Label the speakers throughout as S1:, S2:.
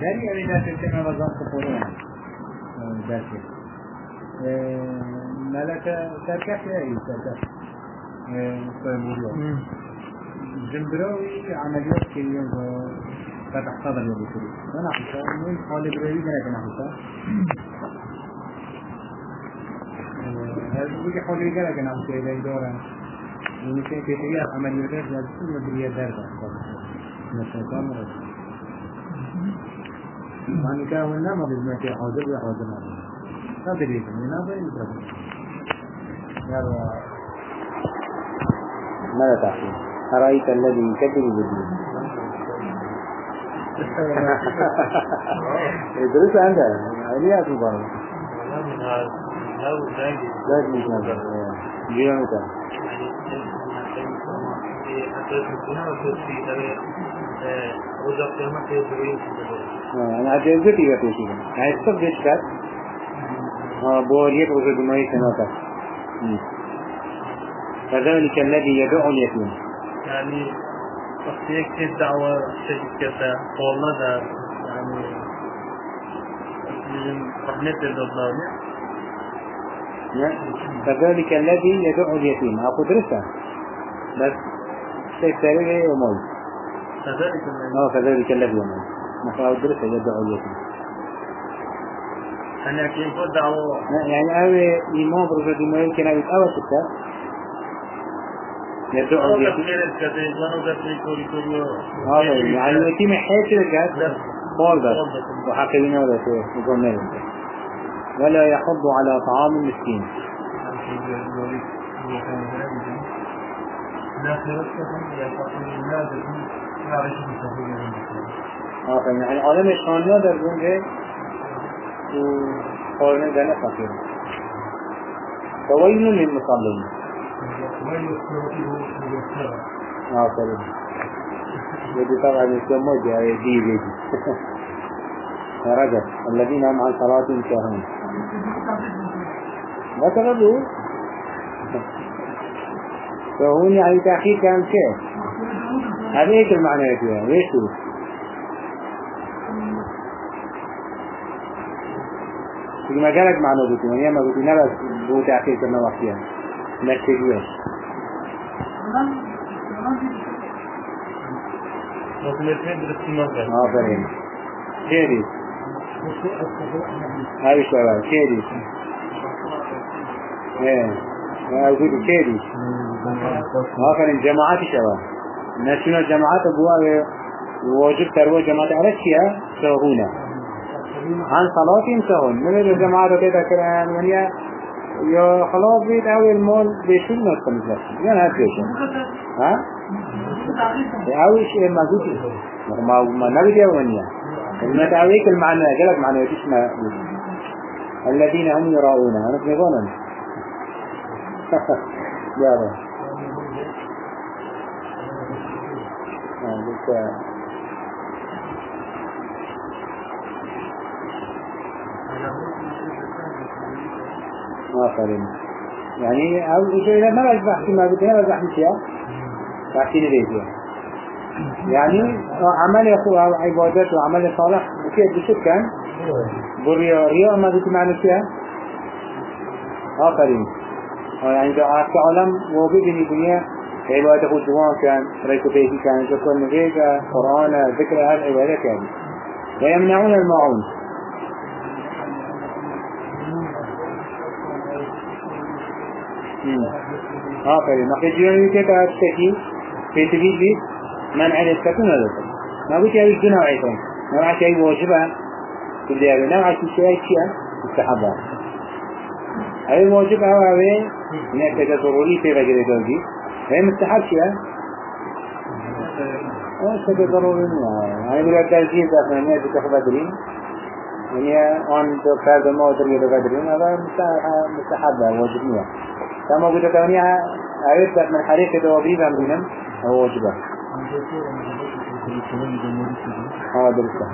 S1: داري أبي ذات السماء وزان كفورين ذاتي ملكة سركش أي سركش جنبراوي عمليات كريم فتح صدر أنا حسا من حال براوي أنا كنا حسا هذا بيجي حالي كنا كنا حسا إلى دورا ومثل كتير عمليات لازم مدرية درجة مثلا مرة يعني كان ما بالمكي حاضر يا حاضر ما تدري من هذا يدرك يا
S2: ماذا تحكي أرأيت الذي يكذب بالدين ادرس أنت عليات مبارك لازم يتنظر جيرا متى أنا عجل ذاتي ذاتي شيء هاي الصف ديش كات بوليت وجد ما يتنظر فذلك الذي يدعو اليتيم
S3: يعني وقت يكتب دعوة شيء كذا قولنا ده يعني رحمة الله
S2: فذلك الذي يدعو اليتيم أقول درسها بس شيء ثاني يموت
S3: الذي
S2: آه فذلك الذي يموت مثلا درسها يدعو اليتيم
S3: أنا كيف دعوة
S2: يعني أوي إمام برجع ما يمكن أن يتأوى كتاب يدعو اليتيم هذا يعني اليتيم حيث الجهاد قال بس. وحكينا ولا شيء ولا يحض على طعام المسكين. آه يعني عالم الشانيا در بونجه وقارن دانا فقير فويل للمصلين آه فريد يدي طبعا يسمى جاي دي بيجي رجب الذين هم عن صلاتهم ساهون ما تغلوا فهون يعني تأخير كان شيء هذا إيش المعنى فيها ليش هو في مجالك معنى بوتي من يما بوتي نبس بو تأخير كما وقتها نشتريوش آه فرين شيري هاي شباب شيري إيه. أقول شيري آخر الجماعات شباب. نشنا الجماعات أبواب واجب تروى جماعات على الشيء سهونا عن صلاتهم سهون من الجماعات كده كده من يا خلاص بيت أول المال بيشيل ناس كم يعني هاد بيشيل ها؟ أول شيء قلت ما ما نبي يا ونيا كلمة أويك المعنى جلك معنى يتش ما الذين هم يراؤون أنا في نظام يا رب ما فرين يعني أو إذا ما بحكي ما بدي ما فيها يعني عمل عبادات وعمل صالح كيف بشو بريا ريا ما بدي معنى فيها آخرين يعني ده عارف عالم وبيجي عبادة خدوان كان ريكو بيتي كان ذكر نجيك قرآن ذكر هالعبادة كان ويمنعون الماعون آخرين ما في جيراني كتا تشتكي في تبيت بيت منع للسكون هذا ما قلت يا ويجنا وعيتهم نوع شيء واجبة كل يابي نوع شيء شيء مستحبة هاي واجب هو هاي نحتاج ضروري في رجل دوجي هي مستحب شيء أه شيء ضروري هاي بلا ترجيح ده من يجي تخبرين يعني أن فرد ما أدري تقدرين هذا مستحب واجب نيا كما قلت توني عرفت من حريق دوابي بامرنا هو واجبه آه درسته.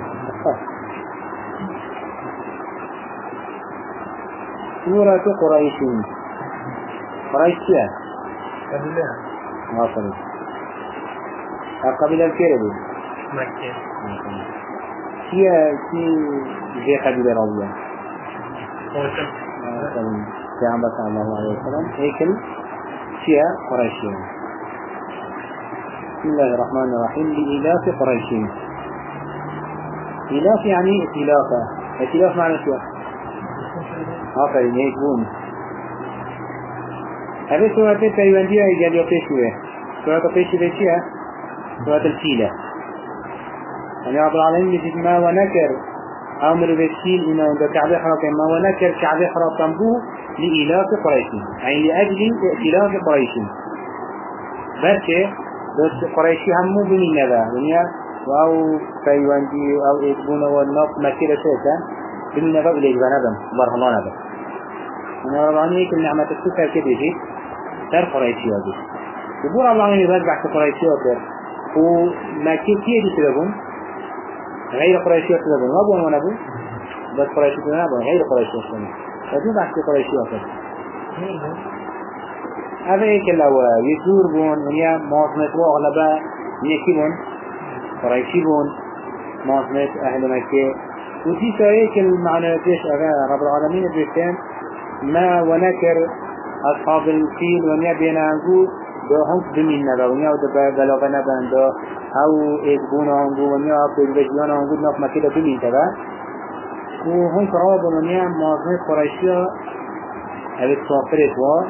S2: سورة قريش. قريش كيا؟ ما قريش قبيلة الكيربي
S3: مكة.
S2: كيا كي زي قبيلة راضية.
S3: خوشم
S2: پیامبر صلی الله علیه وسلم. هيكل كيا قريشين بسم الله الرحمن الرحيم لإلاف قريشين إلاف يعني ائتلافة ائتلاف معنى شو؟ آفرين هيك هذه سورة التايواندية يجال يوكيشوه سورة القيشوه چيها؟ سورة الفيلة يعني رب العالمين يجد ما ونكر أمر بالشيل إنه كعبة حرام ما ونكر كعبة حرام بو لإلاف قريش يعني لأجل ائتلاف قريش بس بس قريشي همو بني نبا ونيا أو تايواندي أو إيكبون والناف مكيرة شيئا بني نبا إليك بنبا بره الله نبا أنا رب العالمين يكون نعمة السكر كده تر قريشي هذه يقول رب العالمين يرجع كقريشي وكر ومكي كيه دي تلقون غير قريشي تلقون ما بون ونبو. بس قريشي تلقون غير قريشي تلقون فدو بحث قريشي وكر هذا هيك لو يزور بون. ونيا معظمة وأغلبها يكي بون. قريشي بون. معظمة أهل مكة. ودي هيك المعنى. تيش أغا رب العالمين بيتين ما ونكر أصحاب الفيل ونيا بينانجو دو هم دمين نبا ونيا ودبا بلغة نبا دو أو إذبون هنجو ونيا أو إذبجيان هنجو نف مكة دمين تبا. وهم فراب ونيا معظمة قريشية هذه الصافرة وا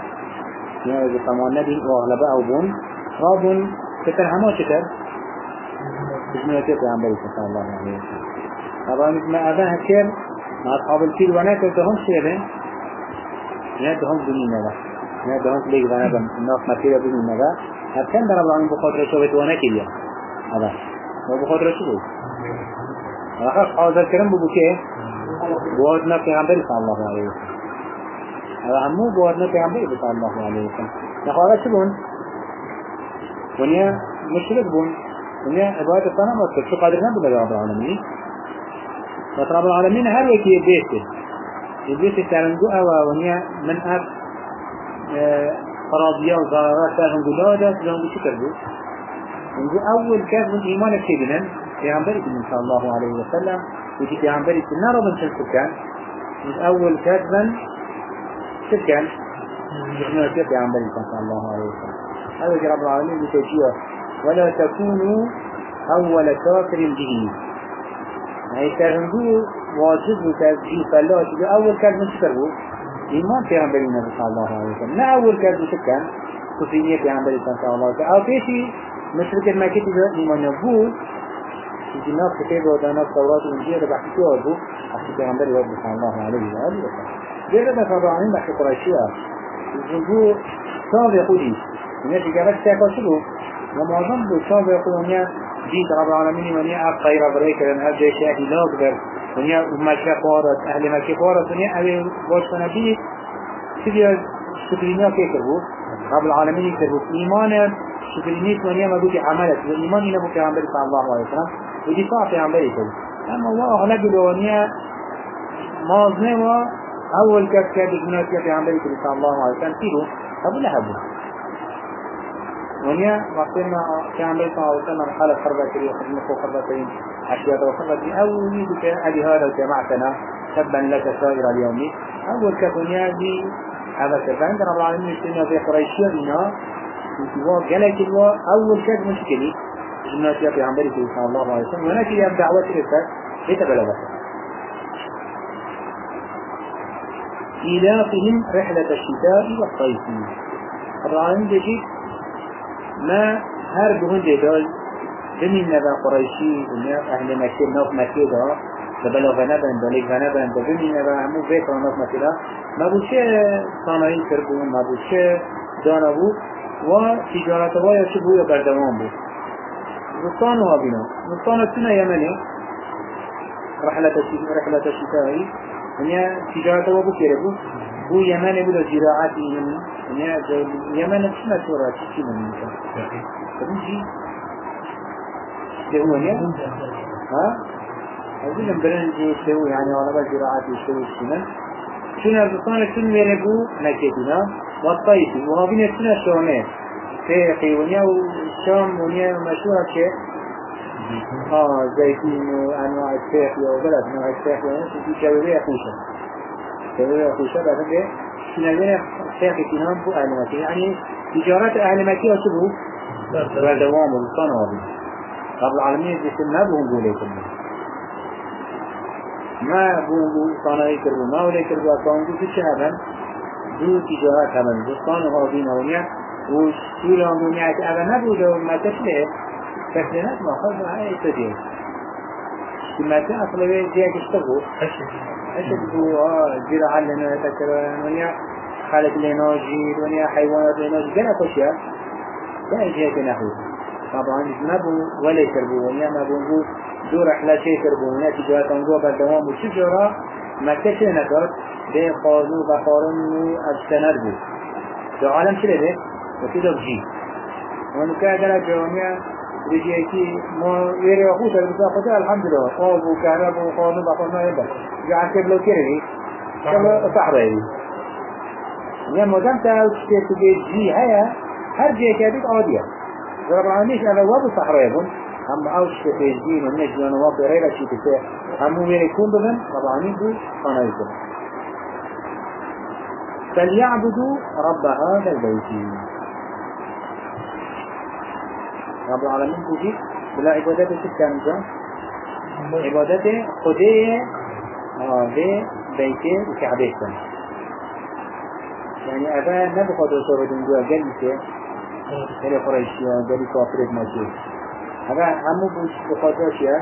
S2: يعني إذا كمان نبي وأغلبها أو بون. راب كتر هما كتر بسم الله عن بيت صلى الله عليه وسلم طبعا ما أذاها كير مع أصحاب الفيل ونكر دهم شيئا نادهم بني نبا نادهم ليك ذنبا الناس مكيرة بني نبا هكذا رب العالمين بخاطر شوفت وأنا كيليا هذا. هو بخاطر شو خاص حاضر كرم ببكيه بوادنا في عمبر صلى الله وسلم. هذا همو بوادنا في عمبر صلى الله عليه وسلم. نخوانا شبون ونيا مشرك بون؟ ونيا عبادة الصنم وكر شو قادر نبو رب العالمين بس رب العالمين هر وكي بيته البيت ترنجو أوا ونيا من أب قراضية وزارات تاهم قلادة لهم بشكر بو نجو أول كاس من إيمان كيبنا في عمبري من صلى الله عليه وسلم وجي في عمبري النار ومن شن سكان من أول كاس من سكان يحنا في عمبري صلى الله عليه وسلم هذا رب العالمين بتوجيه ولا تكونوا أول كافر به يعني ترنجو واجب وتوجيه فلا شو أول كلمة شكره إيمان في عمبر النبي صلى الله عليه وسلم لا أول كلمة شكر كفرية في عمبر صلى الله عليه وسلم أو فيشي مشرك المكة تجاه إيمان في الناس كتاب ودانا التوراة والإنجيل بحث فيها أبو أحسن عمبر النبي صلى الله عليه وآله وسلم جيدا بس رب العالمين بحث قريشية الجنبو صاب يقولي الناس جابت ساكا شبه ومعظم بو صاب يقولون جيت رب العالمين ونيا أبقى رب لأن هذا شيء لا أقدر ونیا مکه قارت أهل مکه قارت ونیا اوی باش کنه بی سبیا شکرینیا که کربو رب العالمین کربو ایمان شکرینیت ونیا مبو که عملت و ایمان اینا بو پیغمبر صلی الله علیه وسلم و دفاع پیغمبری کرد. اما الله اغلب الونیا مازنه و اول کس که بجنات که پیغمبری کرد صلی الله علیه وسلم تیرو ابو لهبو ونيا وقتنا كان بيت الله وسلم حالة خربة كريم خدمة خربة كريم أشياء وخربة أو يدك أبي هذا جماعتنا تبا لك سائر اليوم. أول كفنيا دي هذا كفان رب العالمين يسمى في قريشية بنا وتوا جلك الوا أول كف مشكلة جمعة في عمبري صلى الله عليه وسلم. ونكي يبدأ دعوة رسالة يتبلغ إيلافهم رحلة الشتاء والصيف. العالمين يجي ما هر بهون دال بمين نبا قريشي أهل مكة نوف مكة دا دبلغ نبن دلق نبن دبمين نبا همو بيت نوف مكة دا. ما بوشي صانعين كربون ما بوشي دانا بو وتجارة وايا شبو يا بردوان بو نصان وابنا نصان السنة يمني رحلة الشتاء رحلة الشتاء ونيا تجارة وابو كيربو هو يمن بلا زراعة يمن يمن سنة شورا تشي من يمكن فبنجي هو يا ها؟ أقول لهم برنج يسوي؟ يعني ولا بس زراعة يسوي السنة. شنو البطانة شنو يربو نكتنا والطيف وهابين السنة شونين في ونيا والشام ونيا مشهورة شيء آه زيتون وأنواع السيخ وبلد. انواع السيخ وفي شوية خوشة شوية خوشة بعد كده شنالين السيخ كنام بو أهل مكة. يعني تجارات أهل مكة. وشبه. بردوام وصنوابي رب العالمين جسم ما بهم بولي كلهم ما بونگو صانعی کربو ما کربو اکانگو که چه هبن دو تجارت هبن بستان و هاوین هونیا و سول هونیا که اول نبود و مکه چله تسليمات ما خذ هاي تدين متى أصلا جاك اشتغل أشد بو آه جرى علنا تكرر ونيا خالق لنا جير ونيا حيوانات لنا جير جنا كشيا لا جاك نحو طبعا ما بو ولا يكربو ونيا ما بو دو رحلة شيء كربو ونيا تجارة تنقو بالدوام وشجرة ما كشي نكر ده خازو بخارن وابستنر بو. ده عالم شده ده وكده بجي ونكا جرى جوانيا رجيتي ما يري ترى بس أخوه الحمد لله قاب وكهرب وقانون بقانون هذا جعل كيف لو كيري كما صحراء يا مدام تاو تشتي تجي هيا هر جي كابيت عادية رب العالمين على واب صحراء يبون هم أوش تجين ونجي ونواب غير شيء تسير هم وين يكون بهم دو خانا يكون فليعبدوا رب هذا البيت. رب العالمين بوجي بلا عبادته انجا عبادته خدية آه ده بيته وكعبة. يعني أبا نبقى دوسر دنجوا جلسة هل قريشيا جلي كافرت ماشي أبا همو بوش بخاطرشيا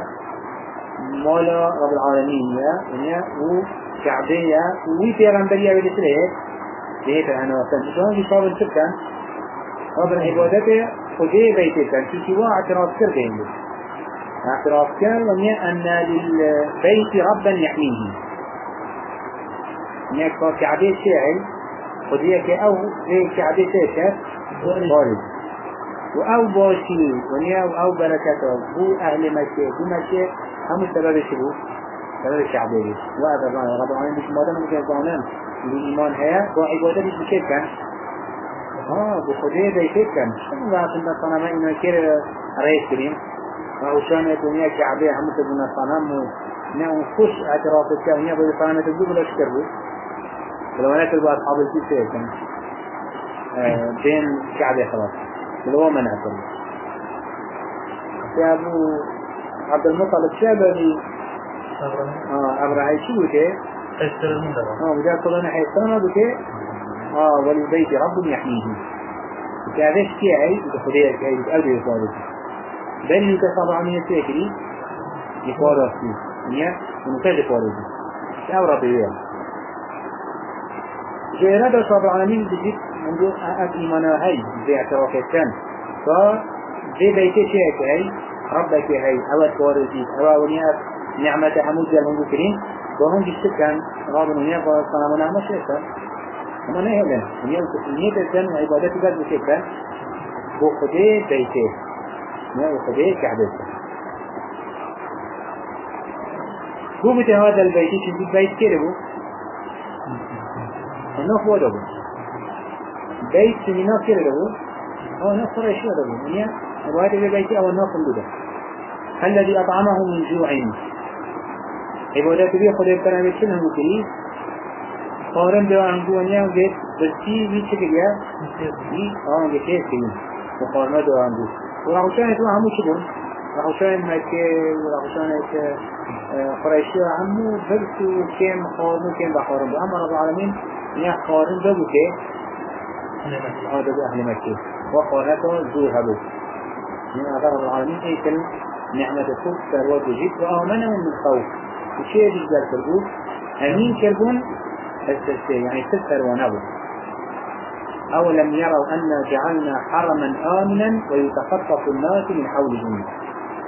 S2: مالا رب العالمين يا يعني و كعبه يا وي پیغمبريا ولسره ده أنا وصل شلون يصاب السكان رب العبادته خدي بيتي كان في سوا اعتراف كر بينه اعتراف كر وميا أن للبيت ربا يحميه هناك كعبة شاعر خديك أو زي كعبة شاعر خالد وأو باشي ونيا أو بركته هو أهل مكة هو مكة هم سبب شبه سبب الشعبية وهذا رب العالمين مش مادام مش يزعلان الإيمان هي؟ وعبادة مش كان؟ ها بخدي بيتك كان؟ شنو ذا في الصنم إنه كير رئيس كريم. أو شان الدنيا كعبة هم تبون الصنم نعم خوش اعتراف الكامية بدي صنم تبدو بلا شكربو لو أنا كل بعض أصحاب الكيسة. كان بين كعبة خلاص. لو هو منع كله. يا أبو عبد المطلب شابه آه شو
S3: من دبا
S2: آه وجاء كلنا حيثنا بكي آه وللبيت رب يحميه. كذلك كي أي بخدية كي بقلب يصارف بل يتصاب عن يسيكري يفارس فيه نيا ومكاد يفارس أو ربي جيرا ده صاب بجيت منذ أب إيمانا هاي زي اعترافات كان ف زي بيتي شيء هاي ربك هاي أو تفارسي أو ونيا نعمة حمود جل منذ كريم. وهم جيت كان رابن ونيا فصنعنا نعمة شيئا اما نه هلن دنیا نیت کن و عبادت بد بشه کن بو خدای بیته نه و خدای کعبه بو بته هذا البيت شو بيت كده بو أنه هو ده بيت سمينا كده بو هو إيش ده بو يعني رواية البيت أو الناقل ده الذي أطعمه من جوع. عبادت بيه خدای کرامه شنو مكري قارن دو انگوانیا گه بسی وی چه گیا وی آن گه کیس کنیم مقارنة دو انگو و راوشان تو همو چه بون راوشان مکه و راوشان که قريشي همو برسو كم قارنو كم بخارن بو اما رب العالمين نیا قارن دو بو که أهل مكه وقارنته زور هبو من رب العالمين اي كلمة نعمة خوف ثروات وجيب وآمنهم من خوف وشيء يجب كربو أمين كربون السلسلة يعني تسر ونبو أولم يروا أن جعلنا حرما آمنا ويتخطف الناس من حولهم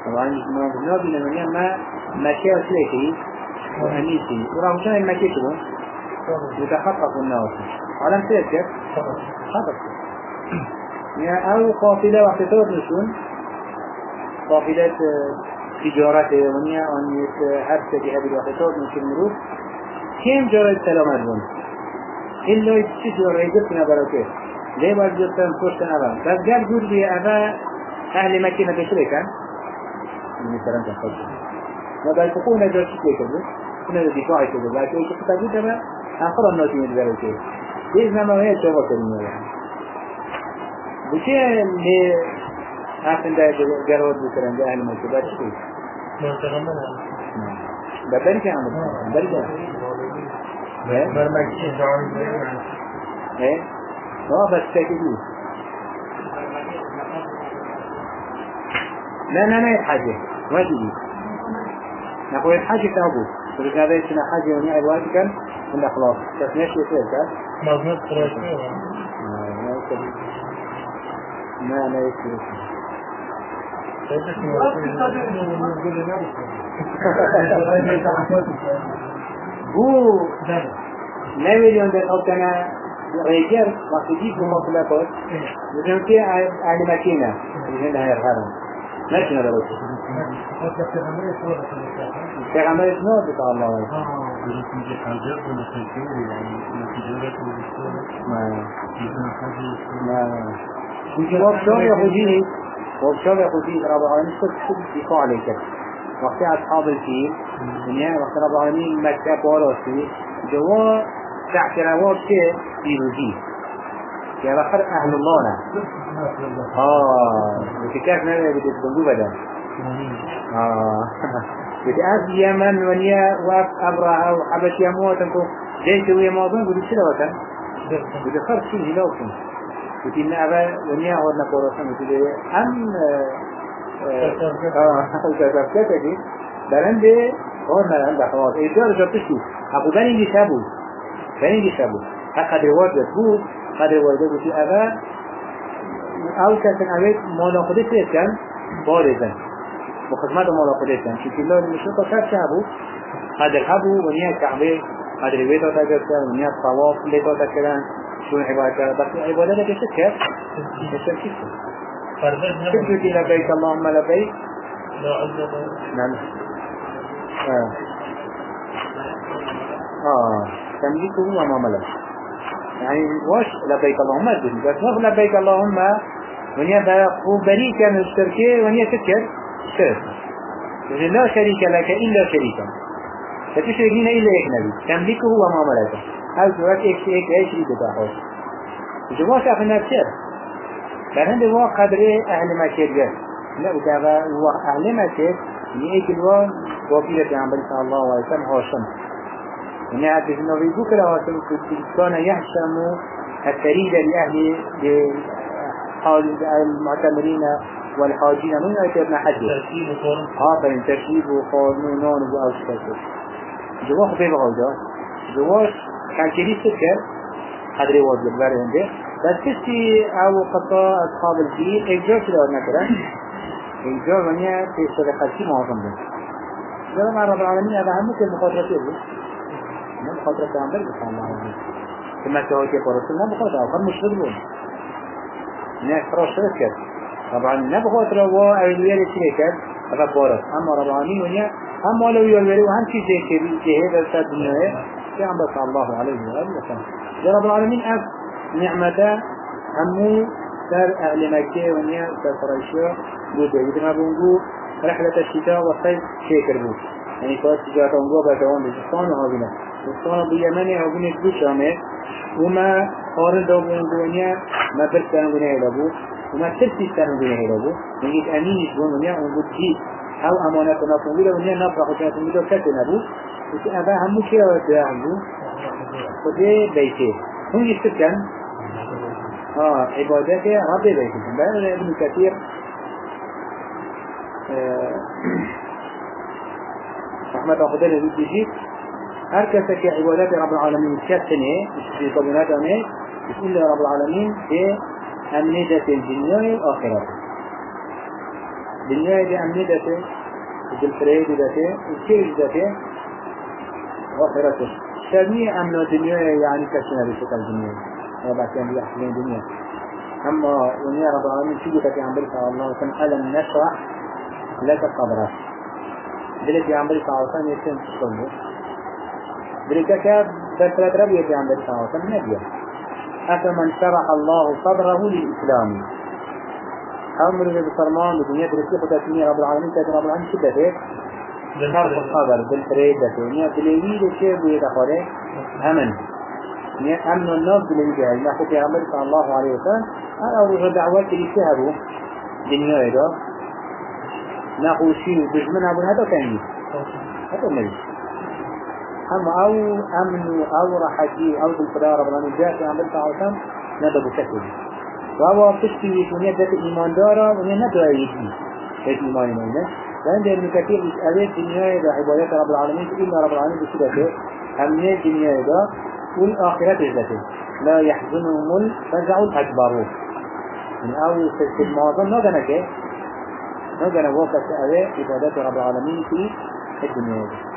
S2: طبعا ما قلنا بنا ما مكي أسليته وأنيسي وراه شان المكي شبه يتخطف الناس على سيرك خطف يعني أو قافلة واحتساب نشون. قافلة تجارة ونيا أن يتحدث بهذه الواحتساب نشون مروف كم جرى السلامات بون إلا يتشي جرى يجبتنا بركة ليه باید جبتن پشتن أبا بس قال جور بي أبا أهل مكة نتشري كان مثلا تنفذ ما قال تقول نجار شكوى كذا كنا الدفاع كذا لكن إيش كتابي تبع آخر الناس من ذلك إذا ما هي كلمة يعني بشيء اللي أحسن ده جرود بكرة ده أهل مكتبات شيء ده برجع عمل برجع إيه
S3: برمجي جوان
S2: إيه ما بس كذي لا لا لا ما تجي نقول حاجة تابو بس هذا يصير حاجة وني أدوات كان من خلاص بس ماشي يصير كان
S3: مضمون خراشي
S2: ما لا يصير هو لا مليون ده كان رجال مقصودي في مطلقات مثل كي أهل مكينة مثل هاي الحرم ما شنو ده بس پیغمبر اسمه بتا الله. ما يمكن وابشار يهودي؟ وابشار يهودي؟ رب العالمين كل كل دفاع عليك؟ وقت أصحاب الفيل يعني وقت رب العالمين مكة باراسي جوا تحت رواب كي يهودي. يا بخر أهل الله آه وكيف نبي بتدلو بدل آه. بتأس اليمن ونيا وقت أبرع أو حبش يموت أنكو جيت ويا موضوع؟ بدي شنو وكان بدي خرج شيء هلاكم بدي إن أبا ونيا هو نقول بدي أم آه كذا كذا برنده هو ما عنده خلاص إيجار جبتشي أبو بني شابو بني اللي شابو أخذ رواد بسوق قد رواد بسوق أبا أو كان أبيت مولا خدت كان بارزا وخدمات مولا خدت كان شكل الله المشروع كان شابو هذا الحبو ونيا كعبه هذا البيت تاجرته ونيا الطواف اللي تاجرته شو عبادة بس عبادة لك شكر شكر شكر لبيك اللهم لبيك نعم آه. آه. تمليكه وما ملك يعني واش لبيك اللهم أدري بس نقول لبيك اللهم ونيا بقو بريء كان الشركة ونيا تكر شرك لا شريك لك إلا شريكا. فتشركين إلا إيك نبي؟ تملكه وما ملكه. هل سورة إيك إيك إيك شريك تاخذ جواش أخي نفسه فهند هو قدر أهل مكة جاء لا وكذا هو أهل مكة يعني إيك الوان وفيلة عن صلى الله عليه وسلم هاشم يعني بكرة هاشم كان يحشم التريد لأهل حال المعتمرين والحاجين من يأتينا حد. ها فإن ترتيب وقانون وأوشكته جواح بيبغى جوا جواش كان كريس سكر هذا رواج بالبر عنده بس كسي أو قطاع أصحاب الفيل إجراء كده مثلا إجراء ونيا في سرقة ما أظن ده؟ مع رب العالمين هذا هم مثل مخاطرة يبغى من مخاطرة عن بر بسم الله عليه كما تقول كيف رسولنا مخاطرة أخر مشهد بون ناس فراش شركة طبعا نبغى تروا أولوية لشركة هذا بارك أما رب العالمين ونيا أما لو يولي وهم شيء زي كذي كهذا السد الدنيا في عم بس الله عليه وآله وسلم يا رب العالمين أف نعمته همو سر أهل مكة ونيا سر قريشة بوده يدنا بونجو رحلة الشتاء والصيف شيكر بو يعني كانت تجارة بونجو بجوان بجستان وهابنا بجستان بيمني هابنا بو شامل وما قارن دو بونجو ونيا ما برسان ونيا لبو وما ترسي سان ونيا لبو نجد أمين يشبون ونيا ونجد جيد أو أمانتنا فنجد ونيا نفرح وكنا فنجد وكتنا بو وكي أبا همو كي أودع عنده خده بيته هم يستكن آه عبادته رب بيته بأنا ابن كثير رحمة الله خدر يقول بيجي هر كسا كي عبادات رب العالمين. كسنه في طبينات أمه بسم الله رب العالمين. في أمنيدة الدنيا والآخرة. الدنيا دي أمنيدة الفريد ذاته الكيش ذاته وآخرته شبيه أمن الدنيا يعني كسنة بشكل الدنيا. وبعد كان بيحسن الدنيا. أما ونيا رب العالمين شو في عن بركة الله وكان ألم نشرح لك صدرك بلك عن بركة الله يسلم كاب بسرة ربي في بركة الله نبيه أفمن شرح الله صدره للإسلام. أمر بفرمان الدنيا درسي خدا تنيا رب العالمين تاتي رب العالمين شدة ده خلق الخبر بالفريد ده نيا بليوي ده شيء بيه دخله أمن. نيا أمن الناس بليوي ده إلا خد عمر صلى الله عليه وسلم أنا أول دعوات شهروا دنيا ده ناقوشي وبجمن أبو هذا كان. هذا ملي أما أو أمن أو راحتي أو بالفرار رب العالمين. جاء في عمر صلى الله عليه وسلم ندى بشكل. وهو تشتي ونيا ذات الإيمان دارا ونيا ندى يجي. ذات إيمان مينة وعند ابن كثير أبيت الدنيا إذا عبادات رب العالمين إلا رب العالمين بسيدته أمنية الدنيا إذا والآخرة ذاته لا يحزنهم الفزع الأكبر. من أول في المعظم نغنى كي نغنى وقت أبي عبادات رب العالمين في الدنيا. إذا